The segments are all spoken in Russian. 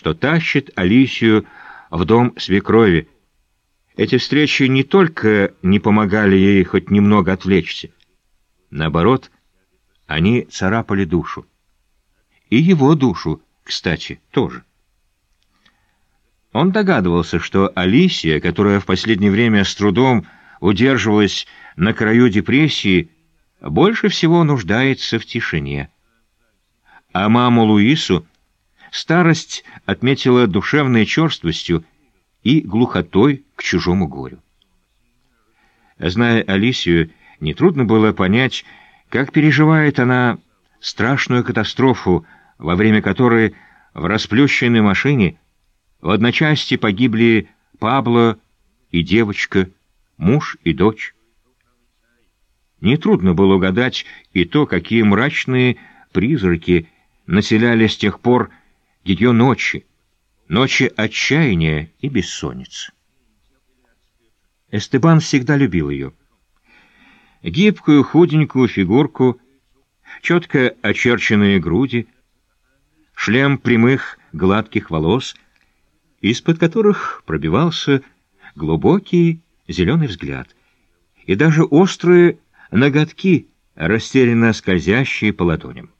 что тащит Алисию в дом свекрови. Эти встречи не только не помогали ей хоть немного отвлечься, наоборот, они царапали душу. И его душу, кстати, тоже. Он догадывался, что Алисия, которая в последнее время с трудом удерживалась на краю депрессии, больше всего нуждается в тишине. А маму Луису старость отметила душевной черствостью и глухотой к чужому горю. Зная Алисию, нетрудно было понять, как переживает она страшную катастрофу, во время которой в расплющенной машине в одночасье погибли Пабло и девочка, муж и дочь. Нетрудно было угадать и то, какие мрачные призраки населяли с тех пор ее ночи, ночи отчаяния и бессонницы. Эстебан всегда любил ее. Гибкую, худенькую фигурку, четко очерченные груди, шлем прямых, гладких волос, из-под которых пробивался глубокий зеленый взгляд, и даже острые ноготки, растерянно скользящие по ладоням.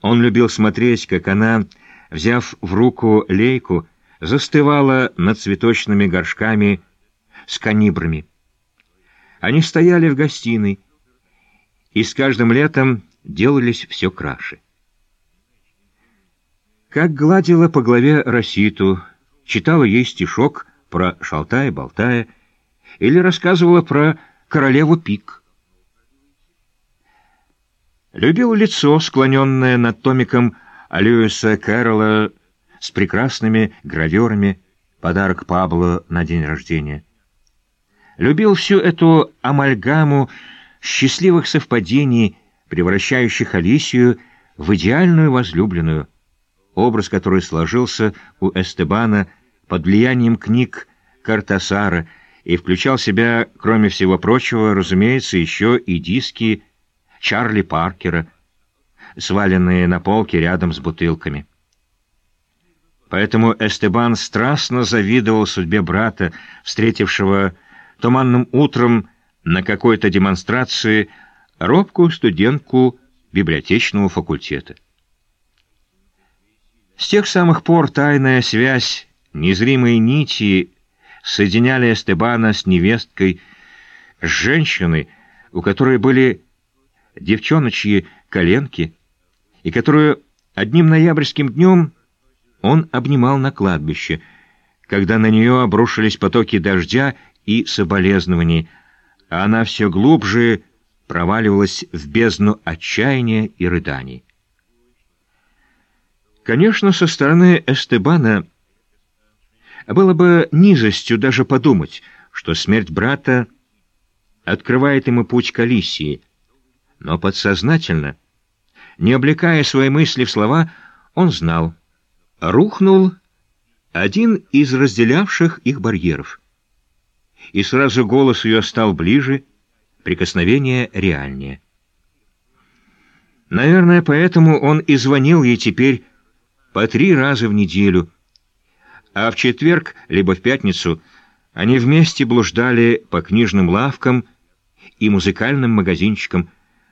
Он любил смотреть, как она, взяв в руку лейку, застывала над цветочными горшками с канибрами. Они стояли в гостиной, и с каждым летом делались все краше. Как гладила по голове Роситу, читала ей стишок про шалтая-болтая или рассказывала про королеву Пик. Любил лицо, склоненное над томиком Льюиса Кэрролла с прекрасными граверами, подарок Пабло на день рождения. Любил всю эту амальгаму счастливых совпадений, превращающих Алисию в идеальную возлюбленную, образ которой сложился у Эстебана под влиянием книг Картасара и включал в себя, кроме всего прочего, разумеется, еще и диски Чарли Паркера, сваленные на полке рядом с бутылками. Поэтому Эстебан страстно завидовал судьбе брата, встретившего туманным утром на какой-то демонстрации робкую студентку библиотечного факультета. С тех самых пор тайная связь, незримые нити соединяли Эстебана с невесткой, с женщиной, у которой были девчоночьи коленки, и которую одним ноябрьским днем он обнимал на кладбище, когда на нее обрушились потоки дождя и соболезнований, а она все глубже проваливалась в бездну отчаяния и рыданий. Конечно, со стороны Эстебана было бы низостью даже подумать, что смерть брата открывает ему путь к Алисии, но подсознательно, не облекая свои мысли в слова, он знал, рухнул один из разделявших их барьеров. И сразу голос ее стал ближе, прикосновение реальнее. Наверное, поэтому он и звонил ей теперь по три раза в неделю, а в четверг, либо в пятницу, они вместе блуждали по книжным лавкам и музыкальным магазинчикам,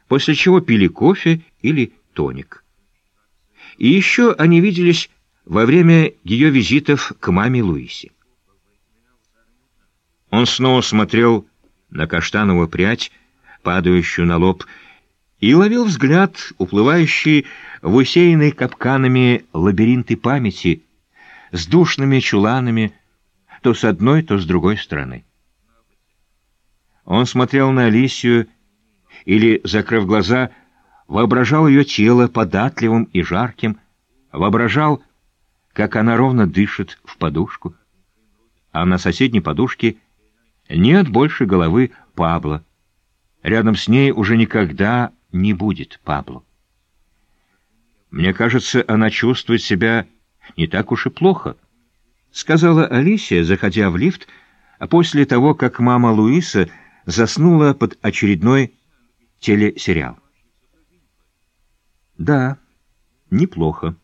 после чего пили кофе или тоник. И еще они виделись во время ее визитов к маме Луисе. Он снова смотрел на каштановую прядь, падающую на лоб, и ловил взгляд, уплывающий в усеянный капканами лабиринты памяти, с душными чуланами, то с одной, то с другой стороны. Он смотрел на Алисию или, закрыв глаза, воображал ее тело податливым и жарким, воображал, как она ровно дышит в подушку, а на соседней подушке нет больше головы Пабло. Рядом с ней уже никогда не будет Пабло. «Мне кажется, она чувствует себя не так уж и плохо», — сказала Алисия, заходя в лифт, а после того, как мама Луиса заснула под очередной телесериал. Да, неплохо.